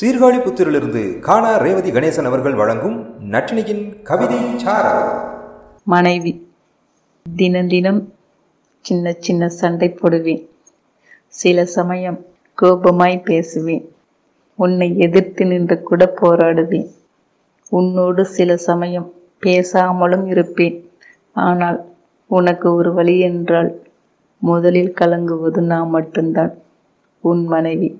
சீர்காழிபுத்தூரிலிருந்து காணா ரேவதி கணேசன் அவர்கள் வழங்கும் நட்டினியின் கவிதை மனைவி தினம் தினம் சின்ன சின்ன சண்டை போடுவேன். சில சமயம் கோபமாய் பேசுவேன். உன்னை எதிர்த்து நின்று கூட போராடுவேன். உன்னோடு சில சமயம் பேசாமலும் இருப்பேன். ஆனால் உனக்கு ஒரு வழி என்றால் முதலில் கலங்குவது நான் மட்டும்தான். உன் மனைவி